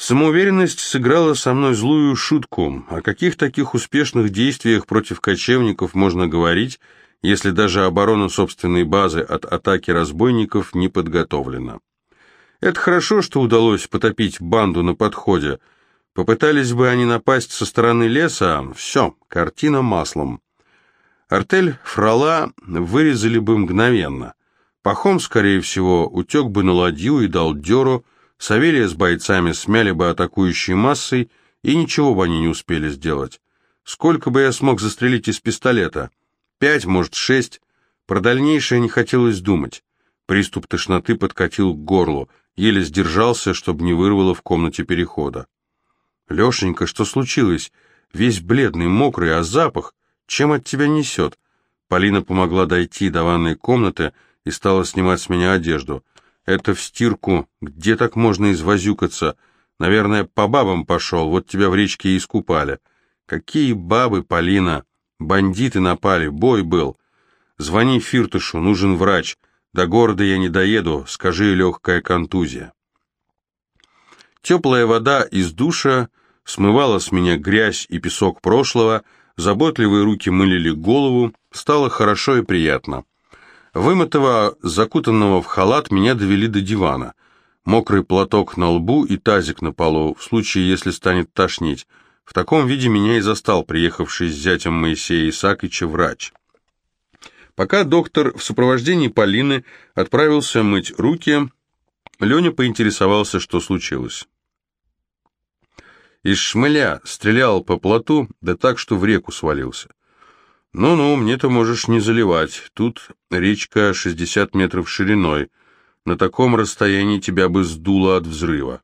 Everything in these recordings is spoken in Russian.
Самоуверенность сыграла со мной злую шутку. О каких таких успешных действиях против кочевников можно говорить, если даже оборона собственной базы от атаки разбойников не подготовлена? Это хорошо, что удалось потопить банду на подходе. Попытались бы они напасть со стороны леса, все, картина маслом. Артель Фрала вырезали бы мгновенно. Пахом, скорее всего, утек бы на ладью и дал дёру, Савелия с бойцами смяли бы атакующей массой, и ничего бы они не успели сделать. Сколько бы я смог застрелить из пистолета? Пять, может, шесть. Про дальнейшее не хотелось думать. Приступ тошноты подкатил к горлу, еле сдержался, чтобы не вырвало в комнате перехода. «Лешенька, что случилось? Весь бледный, мокрый, а запах? Чем от тебя несет?» Полина помогла дойти до ванной комнаты и стала снимать с меня одежду. Это в стирку. Где так можно извозюкаться? Наверное, по бабам пошел, вот тебя в речке и искупали. Какие бабы, Полина? Бандиты напали, бой был. Звони Фиртышу, нужен врач. До города я не доеду, скажи легкая контузия. Теплая вода из душа смывала с меня грязь и песок прошлого, заботливые руки мылили голову, стало хорошо и приятно. Вымытого, закутанного в халат, меня довели до дивана. Мокрый платок на лбу и тазик на полу, в случае, если станет тошнить. В таком виде меня и застал приехавший с зятем Моисея Исаакича врач. Пока доктор в сопровождении Полины отправился мыть руки, Леня поинтересовался, что случилось. Из шмеля стрелял по плоту, да так, что в реку свалился. «Ну-ну, мне-то можешь не заливать. Тут речка 60 метров шириной. На таком расстоянии тебя бы сдуло от взрыва».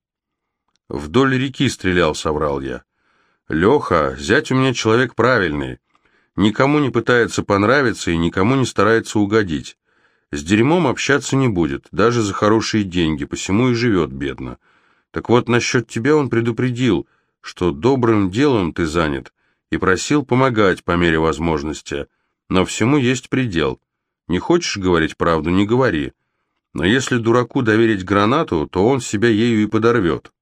«Вдоль реки стрелял», — соврал я. «Леха, зять у меня человек правильный. Никому не пытается понравиться и никому не старается угодить. С дерьмом общаться не будет, даже за хорошие деньги, посему и живет бедно. Так вот, насчет тебя он предупредил, что добрым делом ты занят, и просил помогать по мере возможности, но всему есть предел. Не хочешь говорить правду, не говори. Но если дураку доверить гранату, то он себя ею и подорвет.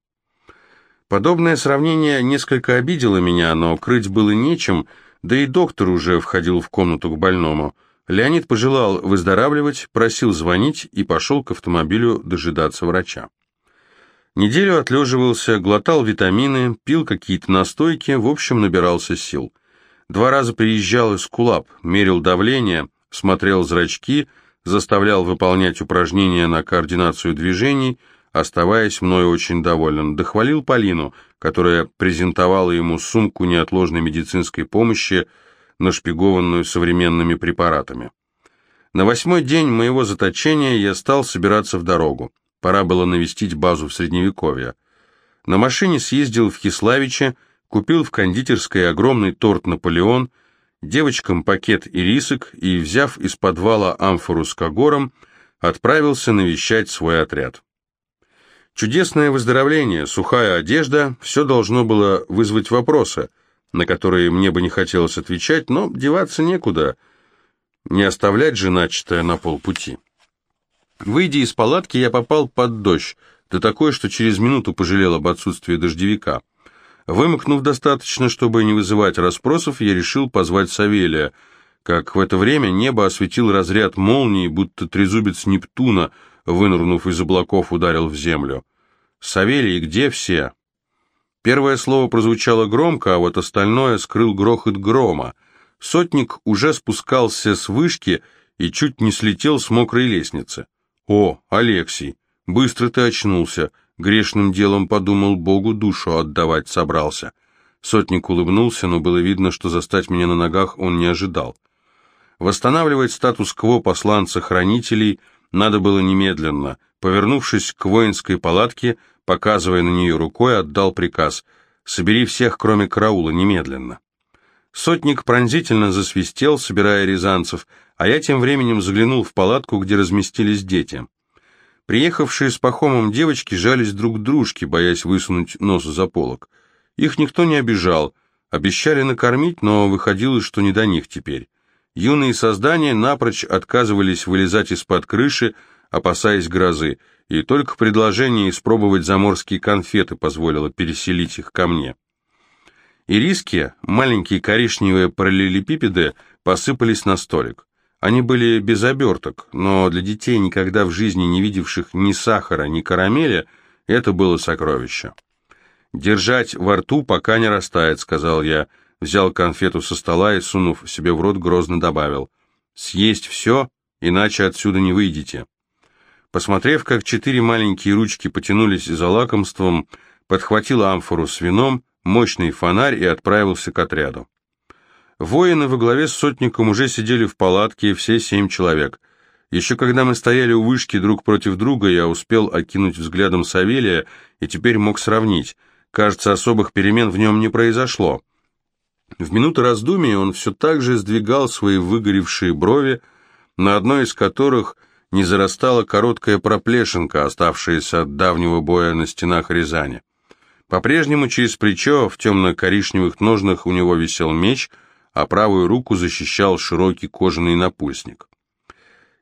Подобное сравнение несколько обидело меня, но крыть было нечем, да и доктор уже входил в комнату к больному. Леонид пожелал выздоравливать, просил звонить и пошел к автомобилю дожидаться врача. Неделю отлеживался, глотал витамины, пил какие-то настойки, в общем, набирался сил. Два раза приезжал из кулап, мерил давление, смотрел зрачки, заставлял выполнять упражнения на координацию движений, оставаясь мною очень доволен. Дохвалил Полину, которая презентовала ему сумку неотложной медицинской помощи, нашпигованную современными препаратами. На восьмой день моего заточения я стал собираться в дорогу. Пора было навестить базу в Средневековье. На машине съездил в Киславиче, купил в кондитерской огромный торт «Наполеон», девочкам пакет ирисок и, взяв из подвала амфору с когором, отправился навещать свой отряд. Чудесное выздоровление, сухая одежда, все должно было вызвать вопросы, на которые мне бы не хотелось отвечать, но деваться некуда, не оставлять же начатое на полпути. Выйдя из палатки, я попал под дождь, да такой, что через минуту пожалел об отсутствии дождевика. Вымокнув достаточно, чтобы не вызывать расспросов, я решил позвать Савелия. Как в это время небо осветил разряд молнии, будто трезубец Нептуна, вынырнув из облаков, ударил в землю. «Савелий, где все?» Первое слово прозвучало громко, а вот остальное скрыл грохот грома. Сотник уже спускался с вышки и чуть не слетел с мокрой лестницы. «О, Алексей, быстро ты очнулся!» Грешным делом подумал, Богу душу отдавать собрался. Сотник улыбнулся, но было видно, что застать меня на ногах он не ожидал. Восстанавливать статус-кво посланца-хранителей надо было немедленно. Повернувшись к воинской палатке, показывая на нее рукой, отдал приказ «Собери всех, кроме караула, немедленно». Сотник пронзительно засвистел, собирая рязанцев, а я тем временем заглянул в палатку, где разместились дети. Приехавшие с Пахомом девочки жались друг к дружке, боясь высунуть нос за полок. Их никто не обижал, обещали накормить, но выходило, что не до них теперь. Юные создания напрочь отказывались вылезать из-под крыши, опасаясь грозы. и только предложение испробовать заморские конфеты позволило переселить их ко мне. Ириски, маленькие коричневые параллелепипеды, посыпались на столик. Они были без оберток, но для детей, никогда в жизни не видевших ни сахара, ни карамели, это было сокровище. «Держать во рту, пока не растает», — сказал я, взял конфету со стола и, сунув себе в рот, грозно добавил. «Съесть все, иначе отсюда не выйдете». Посмотрев, как четыре маленькие ручки потянулись за лакомством, подхватил амфору с вином, мощный фонарь и отправился к отряду. Воины во главе с сотником уже сидели в палатке, все семь человек. Еще когда мы стояли у вышки друг против друга, я успел окинуть взглядом Савелия и теперь мог сравнить. Кажется, особых перемен в нем не произошло. В минуты раздумий он все так же сдвигал свои выгоревшие брови, на одной из которых не зарастала короткая проплешинка, оставшаяся от давнего боя на стенах Рязани. По-прежнему через плечо в темно-коричневых ножнах у него висел меч, а правую руку защищал широкий кожаный напульсник.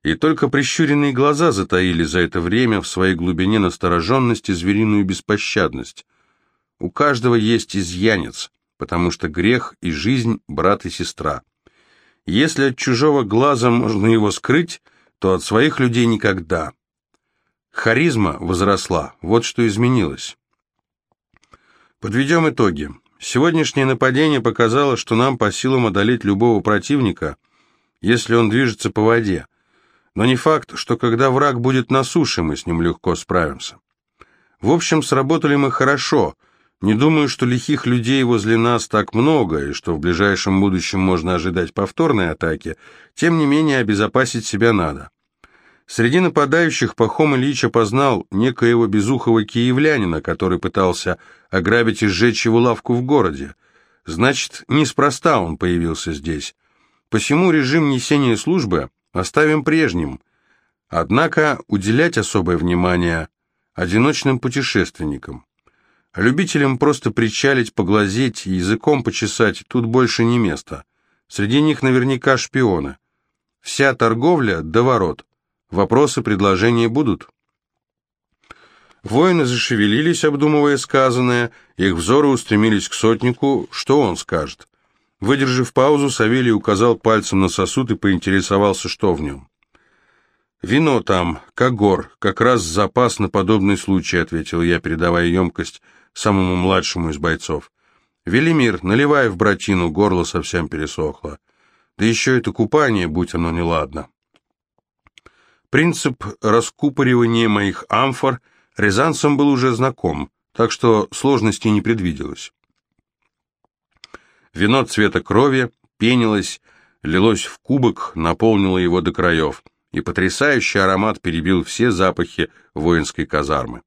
И только прищуренные глаза затаили за это время в своей глубине настороженность и звериную беспощадность. У каждого есть изъянец, потому что грех и жизнь — брат и сестра. Если от чужого глаза можно его скрыть, то от своих людей никогда. Харизма возросла, вот что изменилось. Подведем итоги. Сегодняшнее нападение показало, что нам по силам одолеть любого противника, если он движется по воде. Но не факт, что когда враг будет на суше, мы с ним легко справимся. В общем, сработали мы хорошо. Не думаю, что лихих людей возле нас так много, и что в ближайшем будущем можно ожидать повторной атаки. Тем не менее, обезопасить себя надо. Среди нападающих Пахом Ильич опознал некоего безухого киевлянина, который пытался ограбить и сжечь его лавку в городе. Значит, неспроста он появился здесь. Посему режим несения службы оставим прежним. Однако уделять особое внимание одиночным путешественникам. Любителям просто причалить, поглазеть и языком почесать тут больше не место. Среди них наверняка шпионы. Вся торговля до ворот – Вопросы, предложения будут?» Воины зашевелились, обдумывая сказанное, их взоры устремились к сотнику, что он скажет. Выдержав паузу, Савелий указал пальцем на сосуд и поинтересовался, что в нем. «Вино там, как гор, как раз запас на подобный случай», — ответил я, передавая емкость самому младшему из бойцов. «Велимир, наливай в братину, горло совсем пересохло. Да еще это купание, будь оно неладно». Принцип раскупоривания моих амфор рязанцам был уже знаком, так что сложностей не предвиделось. Вино цвета крови пенилось, лилось в кубок, наполнило его до краев, и потрясающий аромат перебил все запахи воинской казармы.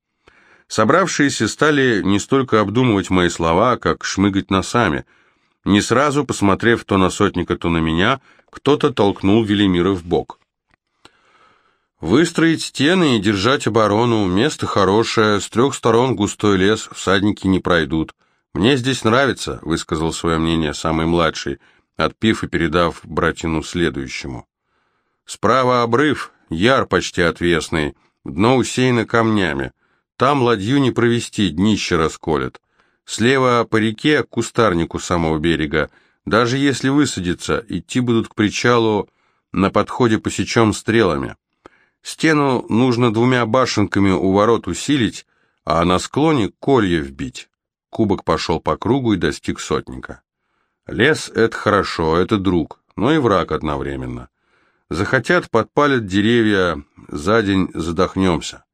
Собравшиеся стали не столько обдумывать мои слова, как шмыгать носами. Не сразу, посмотрев то на сотника, то на меня, кто-то толкнул Велимира в бок. Выстроить стены и держать оборону. Место хорошее, с трех сторон густой лес, всадники не пройдут. Мне здесь нравится, высказал свое мнение самый младший, отпив и передав братину следующему. Справа обрыв, яр почти отвесный, дно усеяно камнями. Там ладью не провести, днище расколет. Слева по реке, к кустарнику самого берега. Даже если высадиться, идти будут к причалу, на подходе посечем стрелами. Стену нужно двумя башенками у ворот усилить, а на склоне колья вбить. Кубок пошел по кругу и достиг сотника. Лес — это хорошо, это друг, но и враг одновременно. Захотят, подпалят деревья, за день задохнемся.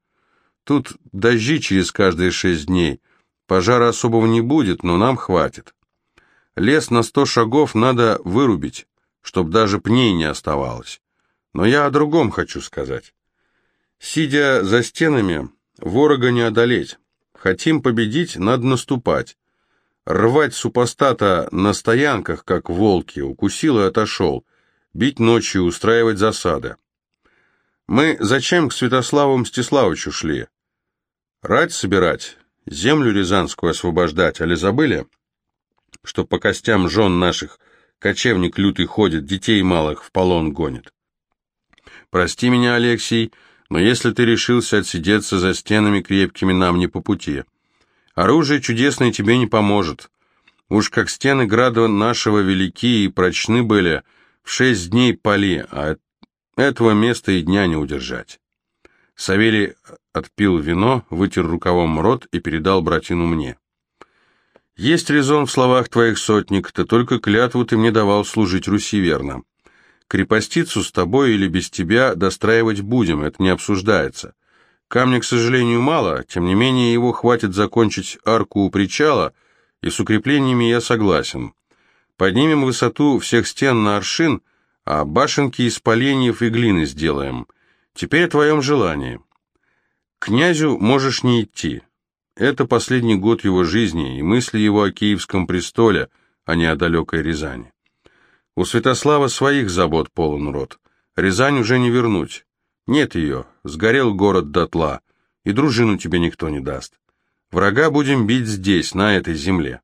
Тут дожди через каждые шесть дней. Пожара особого не будет, но нам хватит. Лес на сто шагов надо вырубить, чтоб даже пней не оставалось. Но я о другом хочу сказать. Сидя за стенами, ворога не одолеть. Хотим победить, надо наступать. Рвать супостата на стоянках, как волки, укусил и отошел. Бить ночью, устраивать засады. Мы зачем к Святославу Мстиславовичу шли? Рать собирать, землю Рязанскую освобождать, али забыли? Что по костям жен наших кочевник лютый ходит, детей малых в полон гонит. Прости меня, Алексей, — Но если ты решился отсидеться за стенами крепкими, нам не по пути. Оружие чудесное тебе не поможет. Уж как стены града нашего велики и прочны были, в шесть дней пали, а этого места и дня не удержать. Савелий отпил вино, вытер рукавом рот и передал братину мне. «Есть резон в словах твоих, сотник, ты только клятву ты мне давал служить Руси верно. Крепостицу с тобой или без тебя достраивать будем, это не обсуждается. Камня, к сожалению, мало, тем не менее его хватит закончить арку у причала, и с укреплениями я согласен. Поднимем высоту всех стен на аршин, а башенки из поленьев и глины сделаем. Теперь о твоем желании. Князю можешь не идти. Это последний год его жизни и мысли его о Киевском престоле, а не о далекой Рязани. У Святослава своих забот полон рот. Рязань уже не вернуть. Нет ее, сгорел город дотла, и дружину тебе никто не даст. Врага будем бить здесь, на этой земле.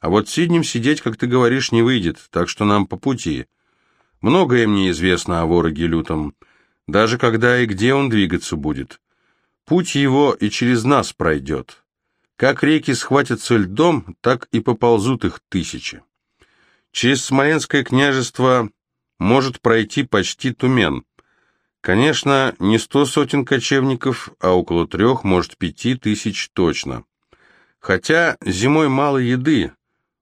А вот сиднем сидеть, как ты говоришь, не выйдет, так что нам по пути. Многое мне известно о вороге лютом, даже когда и где он двигаться будет. Путь его и через нас пройдет. Как реки схватятся льдом, так и поползут их тысячи. Через Смоленское княжество может пройти почти Тумен. Конечно, не сто сотен кочевников, а около трех, может, пяти тысяч точно. Хотя зимой мало еды,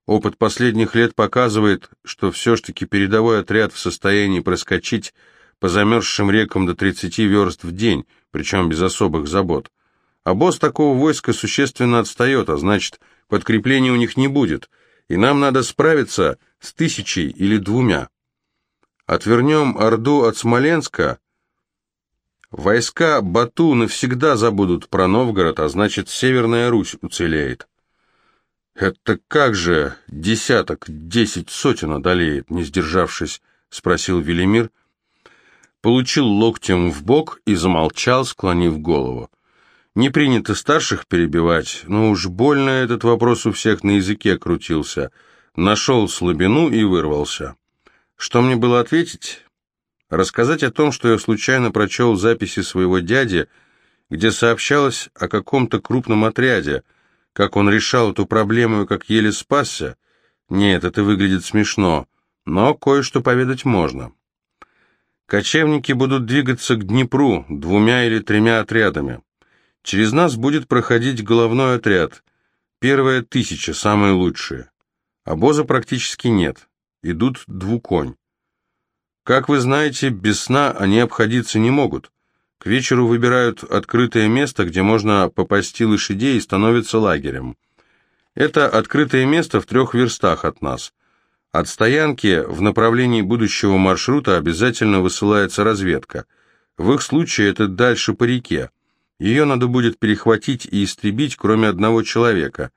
Опыт последних лет показывает, что все ж таки передовой отряд в состоянии проскочить по замерзшим рекам до 30 верст в день, причем без особых забот. А босс такого войска существенно отстает, а значит, подкрепления у них не будет, и нам надо справиться с тысячей или двумя. Отвернем Орду от Смоленска, войска Бату навсегда забудут про Новгород, а значит, Северная Русь уцелеет. «Это как же десяток, десять сотен одолеет?» Не сдержавшись, спросил Велимир. Получил локтем в бок и замолчал, склонив голову. Не принято старших перебивать, но уж больно этот вопрос у всех на языке крутился. Нашел слабину и вырвался. Что мне было ответить? Рассказать о том, что я случайно прочел записи своего дяди, где сообщалось о каком-то крупном отряде — как он решал эту проблему и как еле спасся? Нет, это выглядит смешно, но кое-что поведать можно. Кочевники будут двигаться к Днепру двумя или тремя отрядами. Через нас будет проходить головной отряд. Первая тысяча, самые лучшие. Обоза практически нет. Идут двуконь. Как вы знаете, без сна они обходиться не могут. К вечеру выбирают открытое место, где можно попасти лошадей и становится лагерем. Это открытое место в трех верстах от нас. От стоянки в направлении будущего маршрута обязательно высылается разведка. В их случае это дальше по реке. Ее надо будет перехватить и истребить, кроме одного человека.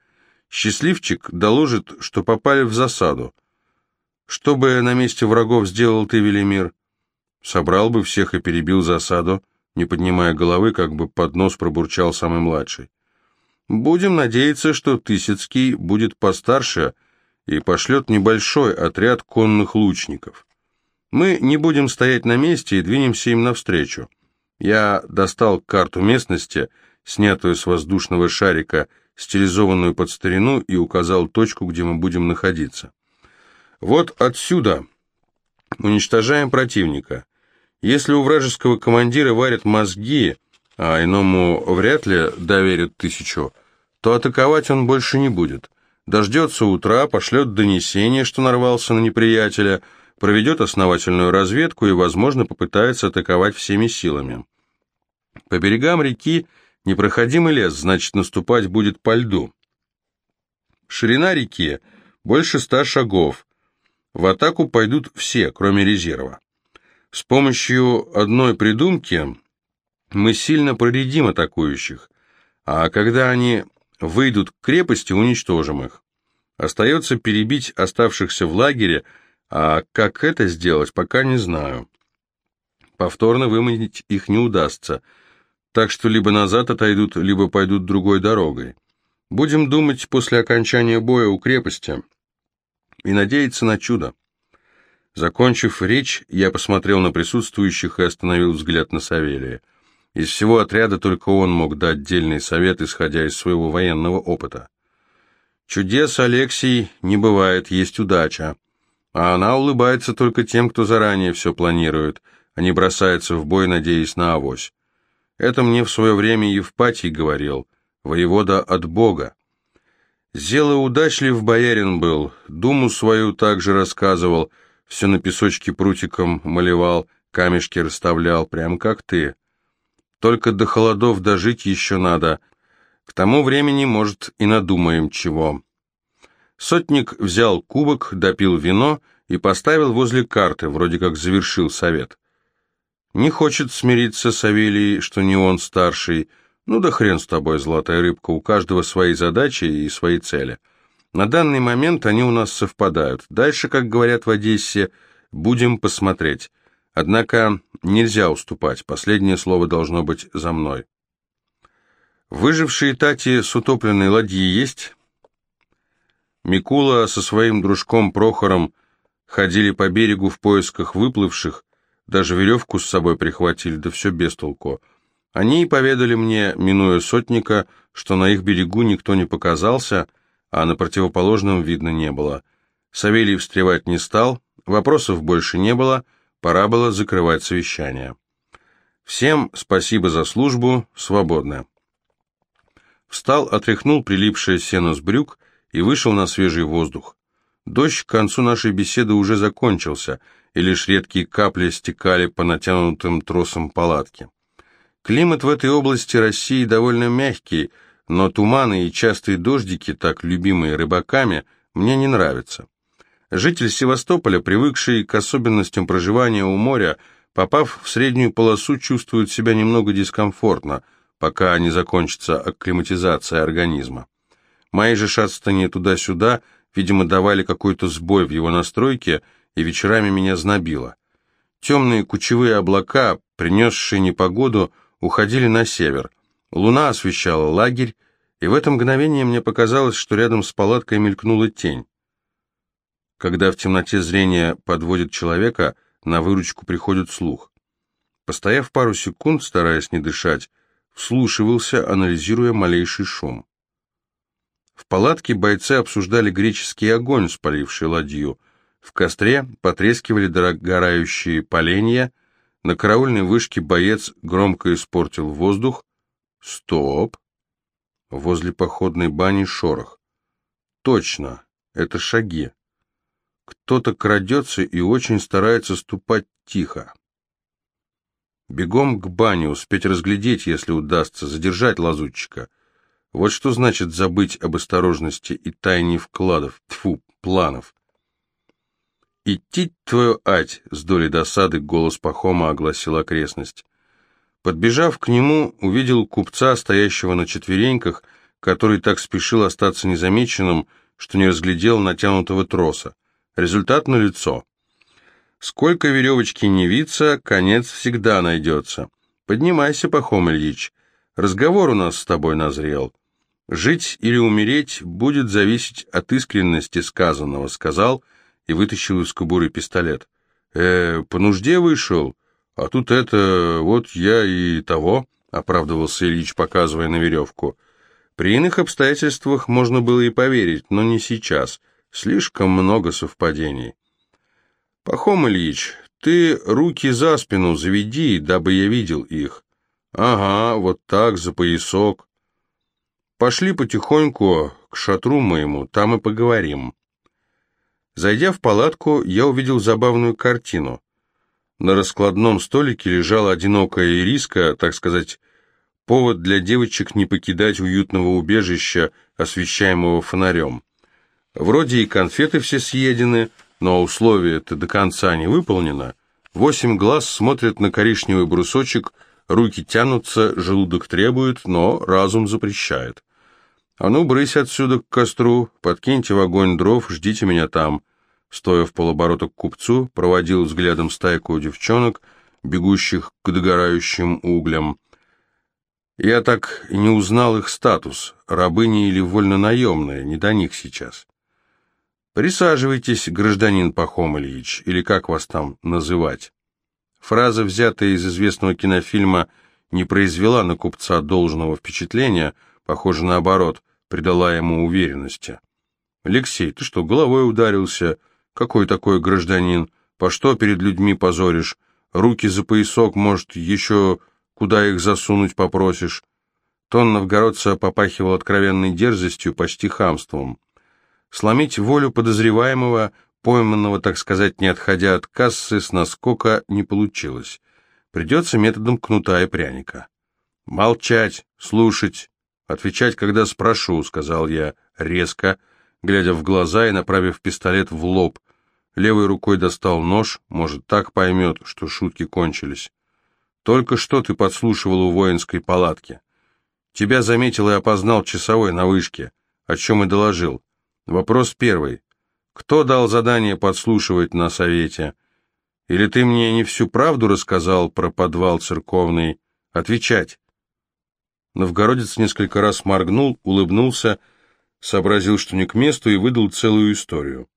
Счастливчик доложит, что попали в засаду. Что бы на месте врагов сделал ты, Велимир? Собрал бы всех и перебил засаду не поднимая головы, как бы под нос пробурчал самый младший. «Будем надеяться, что Тысяцкий будет постарше и пошлет небольшой отряд конных лучников. Мы не будем стоять на месте и двинемся им навстречу. Я достал карту местности, снятую с воздушного шарика, стилизованную под старину, и указал точку, где мы будем находиться. Вот отсюда уничтожаем противника. Если у вражеского командира варят мозги, а иному вряд ли доверят тысячу, то атаковать он больше не будет. Дождется утра, пошлет донесение, что нарвался на неприятеля, проведет основательную разведку и, возможно, попытается атаковать всеми силами. По берегам реки непроходимый лес, значит, наступать будет по льду. Ширина реки больше ста шагов. В атаку пойдут все, кроме резерва. С помощью одной придумки мы сильно проредим атакующих, а когда они выйдут к крепости, уничтожим их. Остается перебить оставшихся в лагере, а как это сделать, пока не знаю. Повторно выманить их не удастся, так что либо назад отойдут, либо пойдут другой дорогой. Будем думать после окончания боя у крепости и надеяться на чудо. Закончив речь, я посмотрел на присутствующих и остановил взгляд на Савелия. Из всего отряда только он мог дать дельный совет, исходя из своего военного опыта. Чудес, Алексей, не бывает, есть удача. А она улыбается только тем, кто заранее все планирует, а не бросается в бой, надеясь на авось. Это мне в свое время Евпатий говорил, воевода от Бога. Зело удачлив боярин был, думу свою также рассказывал, все на песочке прутиком малевал, камешки расставлял, прям как ты. Только до холодов дожить еще надо. К тому времени, может, и надумаем чего. Сотник взял кубок, допил вино и поставил возле карты, вроде как завершил совет. Не хочет смириться Савелий, что не он старший, ну да хрен с тобой, золотая рыбка, у каждого свои задачи и свои цели. На данный момент они у нас совпадают. Дальше, как говорят в Одессе, будем посмотреть. Однако нельзя уступать, последнее слово должно быть за мной. Выжившие Тати с утопленной ладьи есть? Микула со своим дружком Прохором ходили по берегу в поисках выплывших, даже веревку с собой прихватили, да все без толку. Они и поведали мне, минуя сотника, что на их берегу никто не показался, а на противоположном видно не было. Савелий встревать не стал, вопросов больше не было, пора было закрывать совещание. Всем спасибо за службу, свободно. Встал, отряхнул прилипшее сено с брюк и вышел на свежий воздух. Дождь к концу нашей беседы уже закончился, и лишь редкие капли стекали по натянутым тросам палатки. Климат в этой области России довольно мягкий, но туманы и частые дождики, так любимые рыбаками, мне не нравятся. Житель Севастополя, привыкший к особенностям проживания у моря, попав в среднюю полосу, чувствует себя немного дискомфортно, пока не закончится акклиматизация организма. Мои же шатстания туда-сюда, видимо, давали какой-то сбой в его настройке, и вечерами меня знобило. Темные кучевые облака, принесшие непогоду, уходили на север. Луна освещала лагерь, и в это мгновение мне показалось, что рядом с палаткой мелькнула тень. Когда в темноте зрение подводит человека, на выручку приходит слух. Постояв пару секунд, стараясь не дышать, вслушивался, анализируя малейший шум. В палатке бойцы обсуждали греческий огонь, спаливший ладью. В костре потрескивали дорогорающие поленья, на караульной вышке боец громко испортил воздух. Стоп! Возле походной бани шорох. Точно, это шаги. Кто-то крадется и очень старается ступать тихо. Бегом к бане, успеть разглядеть, если удастся, задержать лазутчика. Вот что значит забыть об осторожности и тайне вкладов, тьфу, планов. «Идти твою ать!» — с долей досады голос Пахома огласил окрестность. Подбежав к нему, увидел купца, стоящего на четвереньках, который так спешил остаться незамеченным, что не разглядел натянутого троса. Результат налицо. Сколько веревочки не виться, конец всегда найдется. Поднимайся, Пахом Ильич. Разговор у нас с тобой назрел. Жить или умереть будет зависеть от искренности сказанного, сказал и вытащил из кобуры пистолет. «Э, по нужде вышел, а тут это, вот я и того», — оправдывался Ильич, показывая на веревку. При иных обстоятельствах можно было и поверить, но не сейчас. Слишком много совпадений. «Пахом Ильич, ты руки за спину заведи, дабы я видел их». «Ага, вот так, за поясок». «Пошли потихоньку к шатру моему, там и поговорим». Зайдя в палатку, я увидел забавную картину. На раскладном столике лежала одинокая ириска, так сказать, повод для девочек не покидать уютного убежища, освещаемого фонарем. Вроде и конфеты все съедены, но условие-то до конца не выполнено. Восемь глаз смотрят на коричневый брусочек, руки тянутся, желудок требует, но разум запрещает. «А ну, брысь отсюда к костру, подкиньте в огонь дров, ждите меня там». Стоя в полоборота к купцу, проводил взглядом стайку девчонок, бегущих к догорающим углям. Я так и не узнал их статус, рабыни или вольно-наемные, не до них сейчас. «Присаживайтесь, гражданин Пахом Ильич, или как вас там называть?» Фраза, взятая из известного кинофильма не произвела на купца должного впечатления, похоже, наоборот, придала ему уверенности. «Алексей, ты что, головой ударился? Какой такой гражданин? По что перед людьми позоришь? Руки за поясок, может, еще куда их засунуть попросишь?» Тон новгородца попахивал откровенной дерзостью, почти хамством. Сломить волю подозреваемого, пойманного, так сказать, не отходя от кассы, с наскока не получилось. Придется методом кнута и пряника. «Молчать, слушать, отвечать, когда спрошу», — сказал я резко, глядя в глаза и направив пистолет в лоб. Левой рукой достал нож, может, так поймет, что шутки кончились. «Только что ты подслушивал у воинской палатки. Тебя заметил и опознал часовой на вышке, о чем и доложил. Вопрос первый. Кто дал задание подслушивать на совете? Или ты мне не всю правду рассказал про подвал церковный? Отвечать. Новгородец несколько раз моргнул, улыбнулся, сообразил, что не к месту, и выдал целую историю.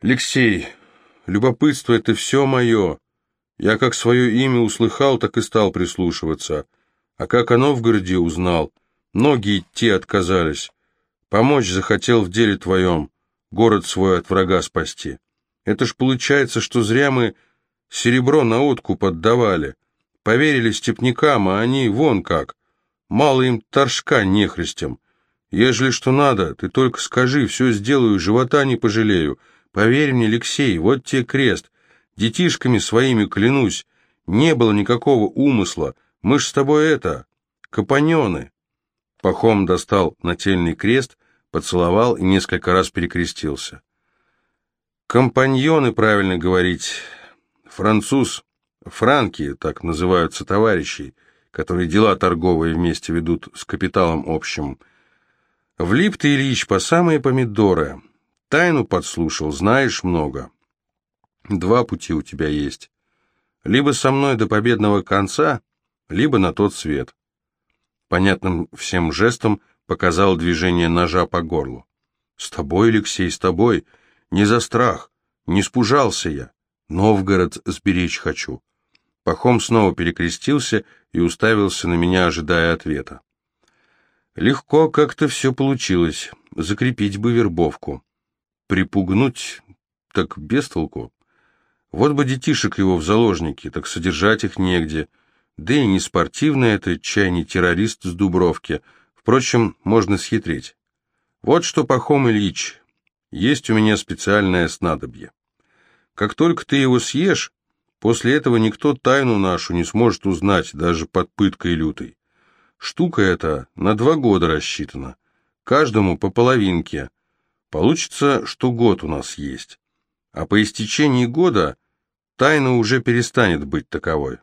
«Алексей, любопытство — это все мое. Я как свое имя услыхал, так и стал прислушиваться. А как оно в городе узнал? Ноги идти отказались. Помочь захотел в деле твоем, город свой от врага спасти. Это ж получается, что зря мы серебро на откуп отдавали. Поверили степнякам, а они вон как. Мало им торжка нехристям. Ежели что надо, ты только скажи, все сделаю, живота не пожалею. Поверь мне, Алексей, вот тебе крест. Детишками своими клянусь, не было никакого умысла. Мы ж с тобой это, компаньоны. Пахом достал нательный крест, поцеловал и несколько раз перекрестился. Компаньоны, правильно говорить. Француз, франки, так называются товарищи, которые дела торговые вместе ведут с капиталом общим. Влип ты, Ильич, по самые помидоры. Тайну подслушал, знаешь много. Два пути у тебя есть. Либо со мной до победного конца, либо на тот свет. Понятным всем жестом показал движение ножа по горлу. «С тобой, Алексей, с тобой. Не за страх. Не спужался я. Новгород сберечь хочу». Пахом снова перекрестился и уставился на меня, ожидая ответа. Легко как-то все получилось. Закрепить бы вербовку. Припугнуть, так без толку. Вот бы детишек его в заложники, так содержать их негде. Да и не спортивный это, чай не террорист с Дубровки. Впрочем, можно схитрить. Вот что, Пахом Ильич, есть у меня специальное снадобье. Как только ты его съешь, после этого никто тайну нашу не сможет узнать, даже под пыткой лютой. Штука эта на два года рассчитана, каждому по половинке. Получится, что год у нас есть. А по истечении года тайна уже перестанет быть таковой.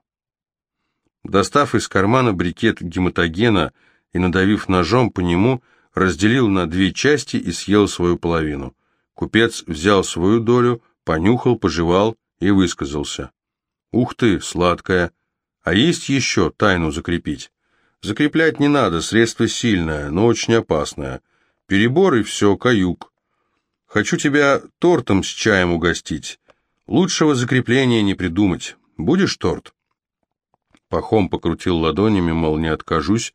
Достав из кармана брикет гематогена и надавив ножом по нему, разделил на две части и съел свою половину. Купец взял свою долю, понюхал, пожевал и высказался. «Ух ты, сладкая! А есть еще тайну закрепить?» «Закреплять не надо, средство сильное, но очень опасное. Перебор и все, каюк. Хочу тебя тортом с чаем угостить. Лучшего закрепления не придумать. Будешь торт?» Пахом покрутил ладонями, мол, не откажусь.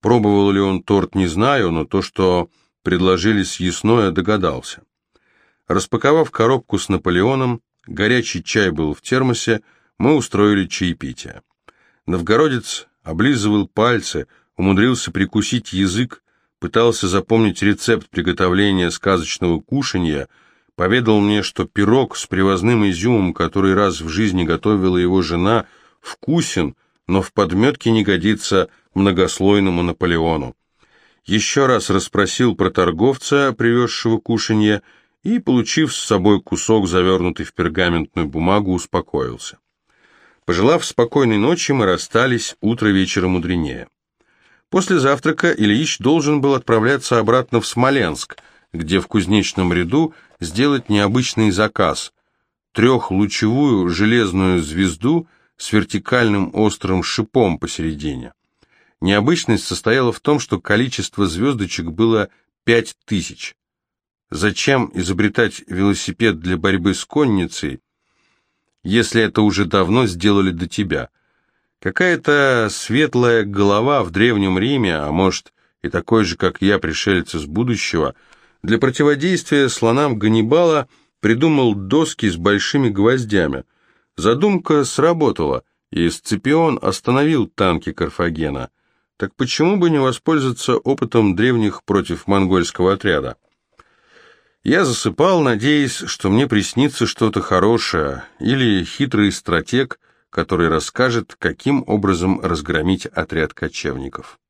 Пробовал ли он торт, не знаю, но то, что предложили съестное, догадался. Распаковав коробку с Наполеоном, горячий чай был в термосе, мы устроили чаепитие. Новгородец облизывал пальцы, умудрился прикусить язык, пытался запомнить рецепт приготовления сказочного кушанья, поведал мне, что пирог с привозным изюмом, который раз в жизни готовила его жена, вкусен, но в подметке не годится многослойному Наполеону. Еще раз расспросил про торговца, привезшего кушанье, и, получив с собой кусок, завернутый в пергаментную бумагу, успокоился. Пожелав спокойной ночи, мы расстались, утро вечера мудренее. После завтрака Ильич должен был отправляться обратно в Смоленск, где в кузнечном ряду сделать необычный заказ – трехлучевую железную звезду с вертикальным острым шипом посередине. Необычность состояла в том, что количество звездочек было пять тысяч. Зачем изобретать велосипед для борьбы с конницей, если это уже давно сделали до тебя? Какая-то светлая голова в Древнем Риме, а может и такой же, как я, пришелец из будущего, для противодействия слонам Ганнибала придумал доски с большими гвоздями. Задумка сработала, и Сципион остановил танки Карфагена. Так почему бы не воспользоваться опытом древних против монгольского отряда? Я засыпал, надеясь, что мне приснится что-то хорошее, или хитрый стратег, который расскажет, каким образом разгромить отряд кочевников.